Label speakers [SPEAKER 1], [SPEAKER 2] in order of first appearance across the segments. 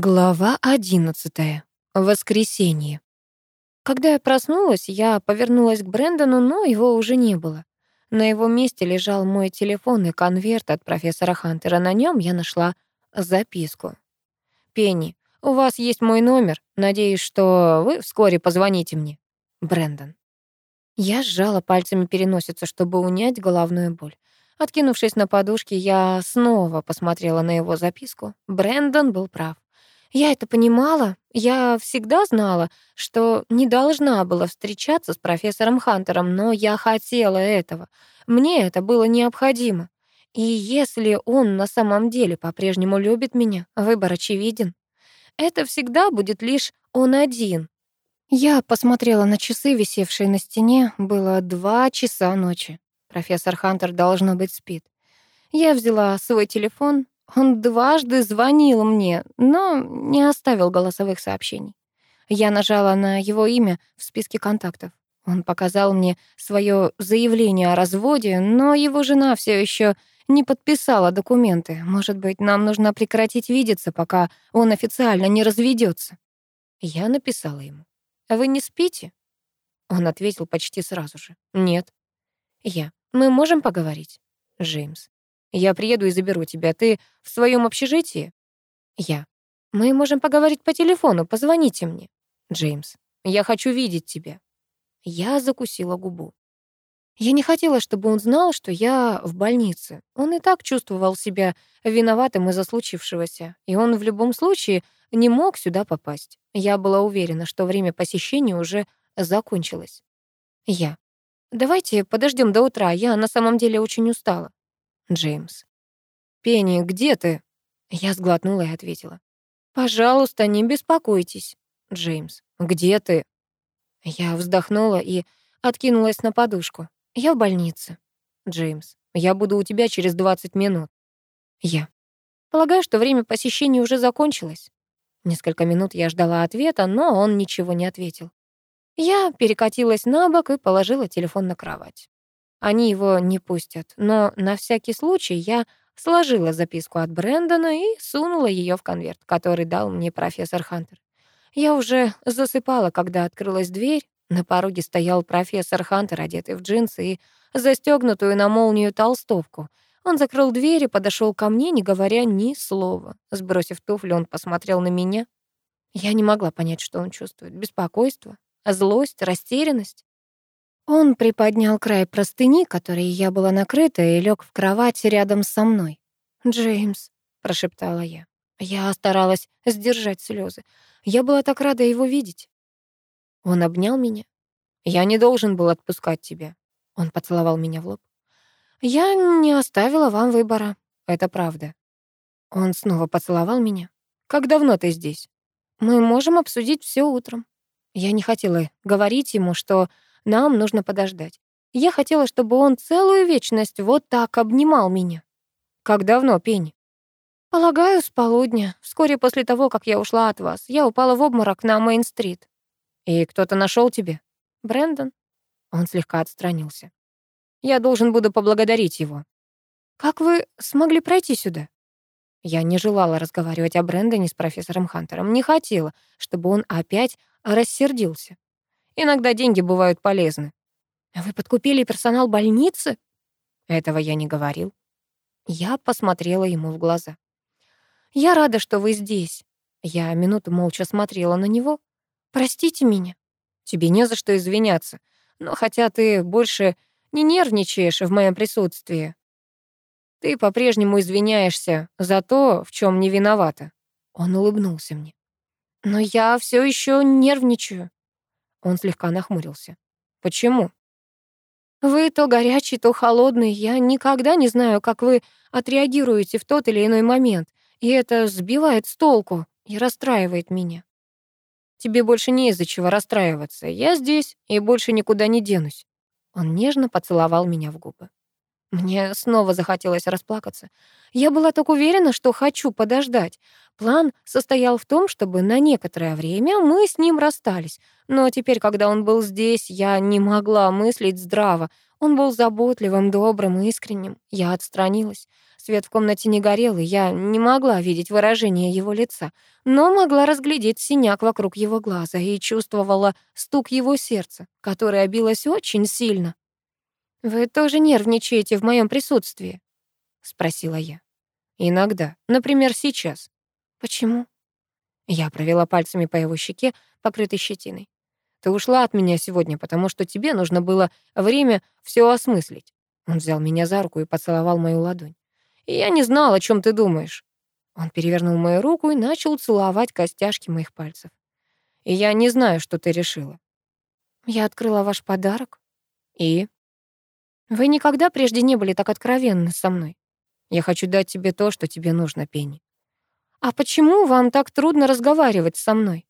[SPEAKER 1] Глава одиннадцатая. Воскресенье. Когда я проснулась, я повернулась к Брэндону, но его уже не было. На его месте лежал мой телефон и конверт от профессора Хантера. На нем я нашла записку. «Пенни, у вас есть мой номер. Надеюсь, что вы вскоре позвоните мне. Брэндон». Я сжала пальцами переносицу, чтобы унять головную боль. Откинувшись на подушке, я снова посмотрела на его записку. Брэндон был прав. Я это понимала. Я всегда знала, что не должна была встречаться с профессором Хантером, но я хотела этого. Мне это было необходимо. И если он на самом деле по-прежнему любит меня, выбор очевиден. Это всегда будет лишь он один. Я посмотрела на часы, висевшие на стене. Было два часа ночи. Профессор Хантер, должно быть, спит. Я взяла свой телефон, он дважды звонил мне, но не оставил голосовых сообщений. Я нажала на его имя в списке контактов. Он показал мне свое заявление о разводе, но его жена все еще не подписала документы. Может быть, нам нужно прекратить видеться, пока он официально не разведется. Я написала ему. «Вы не спите?» Он ответил почти сразу же. «Нет». Я. «Мы можем поговорить?» Джеймс. Я приеду и заберу тебя. Ты в своем общежитии? Я. Мы можем поговорить по телефону. Позвоните мне. Джеймс. Я хочу видеть тебя. Я закусила губу. Я не хотела, чтобы он знал, что я в больнице. Он и так чувствовал себя виноватым из-за случившегося, и он в любом случае не мог сюда попасть. Я была уверена, что время посещения уже закончилось. Я. Давайте подождем до утра, я на самом деле очень устала. Джеймс. «Пенни, где ты?» Я сглотнула и ответила. «Пожалуйста, не беспокойтесь». Джеймс. «Где ты?» Я вздохнула и откинулась на подушку. «Я в больнице». Джеймс. «Я буду у тебя через 20 минут». Я. «Полагаю, что время посещения уже закончилось». Несколько минут я ждала ответа, но он ничего не ответил. Я перекатилась на бок и положила телефон на кровать. Они его не пустят, но на всякий случай я сложила записку от Брэндона и сунула ее в конверт, который дал мне профессор Хантер. Я уже засыпала, когда открылась дверь. На пороге стоял профессор Хантер, одетый в джинсы и застегнутую на молнию толстовку. Он закрыл дверь и подошел ко мне, не говоря ни слова. Сбросив туфли, он посмотрел на меня. Я не могла понять, что он чувствует. Беспокойство, злость, растерянность. Он приподнял край простыни, которой я была накрыта, и лег в кровать рядом со мной. «Джеймс», — прошептала я. Я старалась сдержать слезы. Я была так рада его видеть. Он обнял меня. «Я не должен был отпускать тебя». Он поцеловал меня в лоб. «Я не оставила вам выбора. Это правда». Он снова поцеловал меня. «Как давно ты здесь?» «Мы можем обсудить все утром». Я не хотела говорить ему, что нам нужно подождать. Я хотела, чтобы он целую вечность вот так обнимал меня. Как давно, Пенни? Полагаю, с полудня, вскоре после того, как я ушла от вас. Я упала в обморок на Мейн-стрит. И кто-то нашел тебя? Брэндон? Он слегка отстранился. Я должен буду поблагодарить его. Как вы смогли пройти сюда? Я не желала разговаривать о Брэндоне с профессором Хантером. Не хотела, чтобы он опять рассердился. Иногда деньги бывают полезны. Вы подкупили персонал больницы? Этого я не говорил. Я посмотрела ему в глаза. Я рада, что вы здесь. Я минуту молча смотрела на него. Простите меня. Тебе не за что извиняться. Но хотя ты больше не нервничаешь в моем присутствии, ты по-прежнему извиняешься за то, в чем не виновата. Он улыбнулся мне. Но я все еще нервничаю. Он слегка нахмурился. «Почему?» «Вы то горячий, то холодный. Я никогда не знаю, как вы отреагируете в тот или иной момент, и это сбивает с толку и расстраивает меня. Тебе больше не из-за чего расстраиваться. Я здесь и больше никуда не денусь». Он нежно поцеловал меня в губы. Мне снова захотелось расплакаться. Я была так уверена, что хочу подождать. План состоял в том, чтобы на некоторое время мы с ним расстались. Но теперь, когда он был здесь, я не могла мыслить здраво. Он был заботливым, добрым, искренним. Я отстранилась. Свет в комнате не горел, и я не могла видеть выражение его лица, но могла разглядеть синяк вокруг его глаза и чувствовала стук его сердца, которое билось очень сильно. «Вы тоже нервничаете в моем присутствии?» — спросила я. «Иногда. Например, сейчас». «Почему?» Я провела пальцами по его щеке, покрытой щетиной. «Ты ушла от меня сегодня, потому что тебе нужно было время все осмыслить». Он взял меня за руку и поцеловал мою ладонь. «И я не знал, о чем ты думаешь». Он перевернул мою руку и начал целовать костяшки моих пальцев. «И я не знаю, что ты решила». «Я открыла ваш подарок». «И?» «Вы никогда прежде не были так откровенны со мной. Я хочу дать тебе то, что тебе нужно, Пенни». «А почему вам так трудно разговаривать со мной?»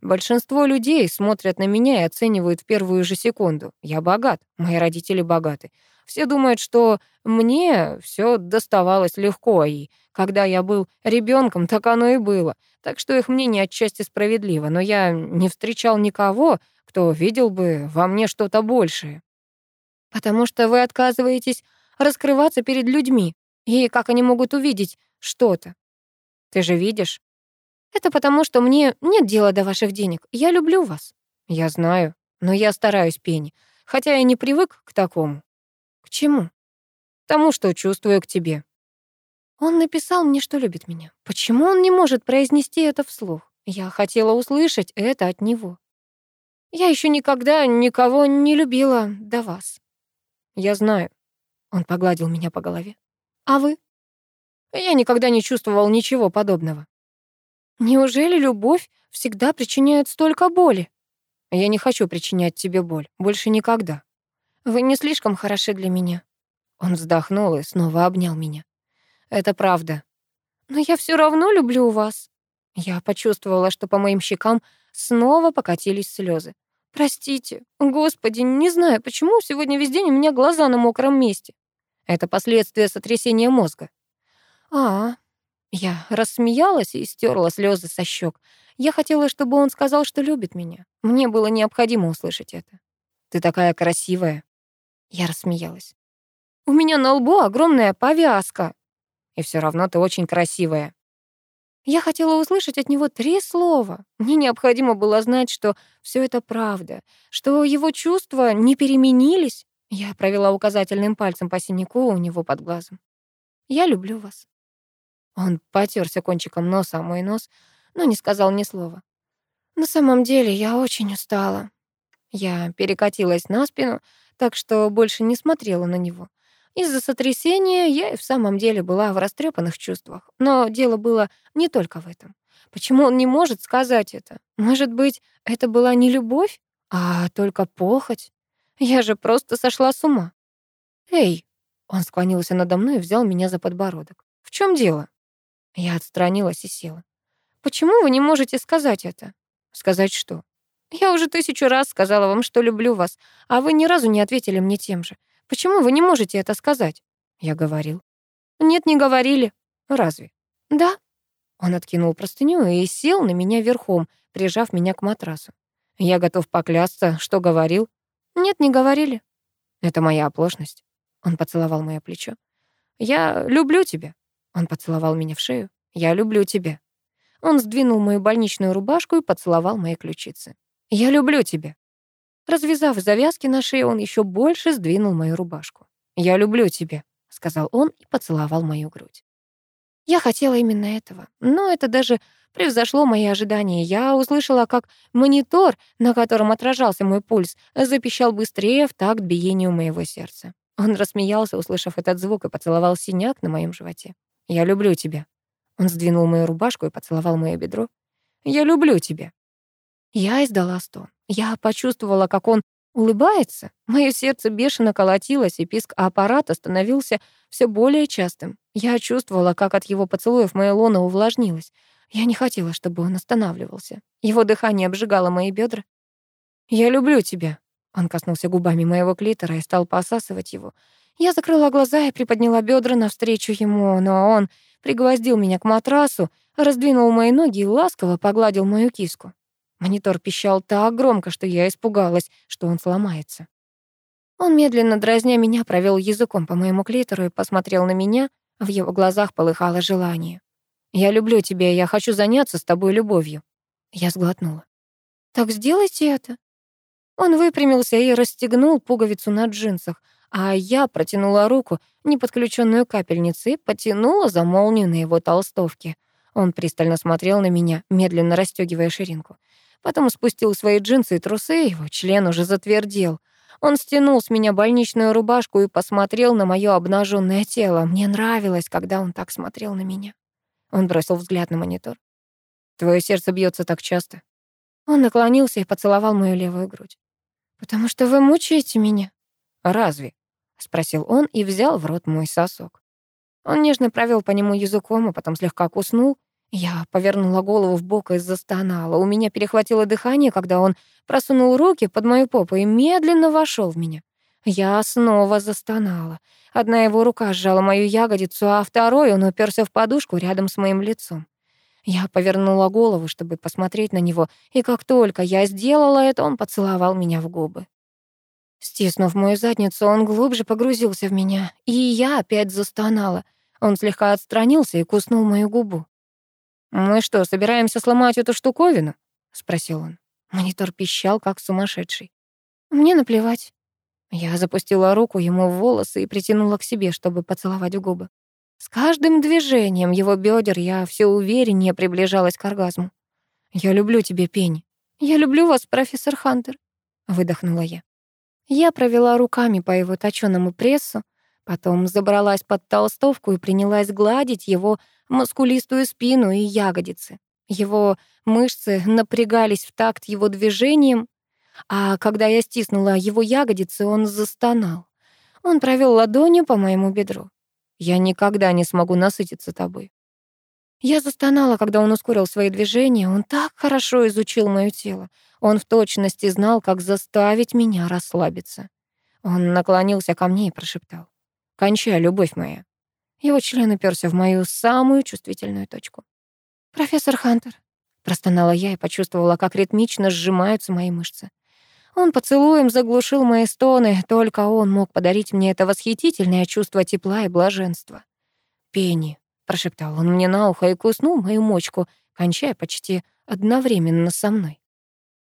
[SPEAKER 1] Большинство людей смотрят на меня и оценивают в первую же секунду. Я богат, мои родители богаты. Все думают, что мне все доставалось легко, и когда я был ребенком, так оно и было. Так что их мнение отчасти справедливо, но я не встречал никого, кто видел бы во мне что-то большее. Потому что вы отказываетесь раскрываться перед людьми, и как они могут увидеть что-то? Ты же видишь, это потому, что мне нет дела до ваших денег. Я люблю вас. Я знаю, но я стараюсь, Пенни, хотя я не привык к такому. К чему? К тому, что чувствую к тебе. Он написал мне, что любит меня. Почему он не может произнести это вслух? Я хотела услышать это от него. Я еще никогда никого не любила до вас. Я знаю. Он погладил меня по голове. А вы? Я никогда не чувствовал ничего подобного. Неужели любовь всегда причиняет столько боли? Я не хочу причинять тебе боль. Больше никогда. Вы не слишком хороши для меня. Он вздохнул и снова обнял меня. Это правда. Но я все равно люблю вас. Я почувствовала, что по моим щекам снова покатились слезы. Простите, господи, не знаю, почему сегодня весь день у меня глаза на мокром месте. Это последствия сотрясения мозга. А, я рассмеялась и стерла слезы со щек. Я хотела, чтобы он сказал, что любит меня. Мне было необходимо услышать это. «Ты такая красивая». Я рассмеялась. «У меня на лбу огромная повязка. И все равно ты очень красивая». Я хотела услышать от него три слова. Мне необходимо было знать, что все это правда, что его чувства не переменились. Я провела указательным пальцем по синяку у него под глазом. «Я люблю вас». Он потерся кончиком носа о мой нос, но не сказал ни слова. На самом деле я очень устала. Я перекатилась на спину, так что больше не смотрела на него. Из-за сотрясения я и в самом деле была в растрепанных чувствах. Но дело было не только в этом. Почему он не может сказать это? Может быть, это была не любовь, а только похоть? Я же просто сошла с ума. «Эй!» Он склонился надо мной и взял меня за подбородок. «В чем дело?» Я отстранилась и села. «Почему вы не можете сказать это?» «Сказать что?» «Я уже тысячу раз сказала вам, что люблю вас, а вы ни разу не ответили мне тем же. Почему вы не можете это сказать?» Я говорил. «Нет, не говорили». «Разве?» «Да». Он откинул простыню и сел на меня верхом, прижав меня к матрасу. Я готов поклясться, что говорил. «Нет, не говорили». «Это моя оплошность». Он поцеловал мое плечо. «Я люблю тебя». Он поцеловал меня в шею. «Я люблю тебя». Он сдвинул мою больничную рубашку и поцеловал мои ключицы. «Я люблю тебя». Развязав завязки на шее, он еще больше сдвинул мою рубашку. «Я люблю тебя», — сказал он и поцеловал мою грудь. Я хотела именно этого, но это даже превзошло мои ожидания. Я услышала, как монитор, на котором отражался мой пульс, запищал быстрее в такт биению моего сердца. Он рассмеялся, услышав этот звук, и поцеловал синяк на моем животе. Я люблю тебя». Он сдвинул мою рубашку и поцеловал моё бедро. «Я люблю тебя». Я издала стон. Я почувствовала, как он улыбается. Моё сердце бешено колотилось, и писк аппарата становился все более частым. Я чувствовала, как от его поцелуев моё лоно увлажнилось. Я не хотела, чтобы он останавливался. Его дыхание обжигало мои бедра. «Я люблю тебя». Он коснулся губами моего клитора и стал посасывать его. Я закрыла глаза и приподняла бедра навстречу ему, но он пригвоздил меня к матрасу, раздвинул мои ноги и ласково погладил мою киску. Монитор пищал так громко, что я испугалась, что он сломается. Он, медленно дразня меня, провел языком по моему клитору и посмотрел на меня. В его глазах полыхало желание. «Я люблю тебя, я хочу заняться с тобой любовью». Я сглотнула. «Так сделайте это». Он выпрямился и расстегнул пуговицу на джинсах, а я протянула руку, не подключенную капельницей, потянула за молнию на его толстовке. Он пристально смотрел на меня, медленно расстегивая ширинку. Потом спустил свои джинсы и трусы, его член уже затвердел. Он стянул с меня больничную рубашку и посмотрел на моё обнаженное тело. Мне нравилось, когда он так смотрел на меня. Он бросил взгляд на монитор. «Твое сердце бьется так часто». Он наклонился и поцеловал мою левую грудь. «Потому что вы мучаете меня». «Разве?» — спросил он и взял в рот мой сосок. Он нежно провел по нему языком, а потом слегка куснул. Я повернула голову в бок и застонала. У меня перехватило дыхание, когда он просунул руки под мою попу и медленно вошел в меня. Я снова застонала. Одна его рука сжала мою ягодицу, а второй он уперся в подушку рядом с моим лицом. Я повернула голову, чтобы посмотреть на него, и как только я сделала это, он поцеловал меня в губы. Стиснув мою задницу, он глубже погрузился в меня, и я опять застонала. Он слегка отстранился и куснул мою губу. «Мы что, собираемся сломать эту штуковину?» — спросил он. Монитор пищал, как сумасшедший. «Мне наплевать». Я запустила руку ему в волосы и притянула к себе, чтобы поцеловать в губы. С каждым движением его бедер я все увереннее приближалась к оргазму. «Я люблю тебя, Пенни». «Я люблю вас, профессор Хантер», — выдохнула я. Я провела руками по его точёному прессу, потом забралась под толстовку и принялась гладить его мускулистую спину и ягодицы. Его мышцы напрягались в такт его движением, а когда я стиснула его ягодицы, он застонал. Он провел ладонью по моему бедру. «Я никогда не смогу насытиться тобой». Я застонала, когда он ускорил свои движения. Он так хорошо изучил моё тело. Он в точности знал, как заставить меня расслабиться. Он наклонился ко мне и прошептал. «Кончай, любовь моя». Его член уперся в мою самую чувствительную точку. «Профессор Хантер», — простонала я и почувствовала, как ритмично сжимаются мои мышцы. Он поцелуем заглушил мои стоны, только он мог подарить мне это восхитительное чувство тепла и блаженства. «Пенни», — прошептал он мне на ухо и куснул мою мочку, кончая почти одновременно со мной.